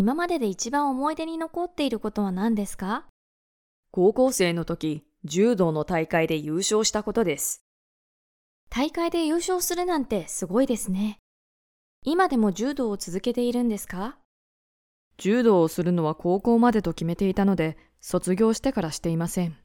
今までで一番思い出に残っていることは何ですか？高校生の時、柔道の大会で優勝したことです。大会で優勝するなんてすごいですね。今でも柔道を続けているんですか？柔道をするのは高校までと決めていたので、卒業してからしていません。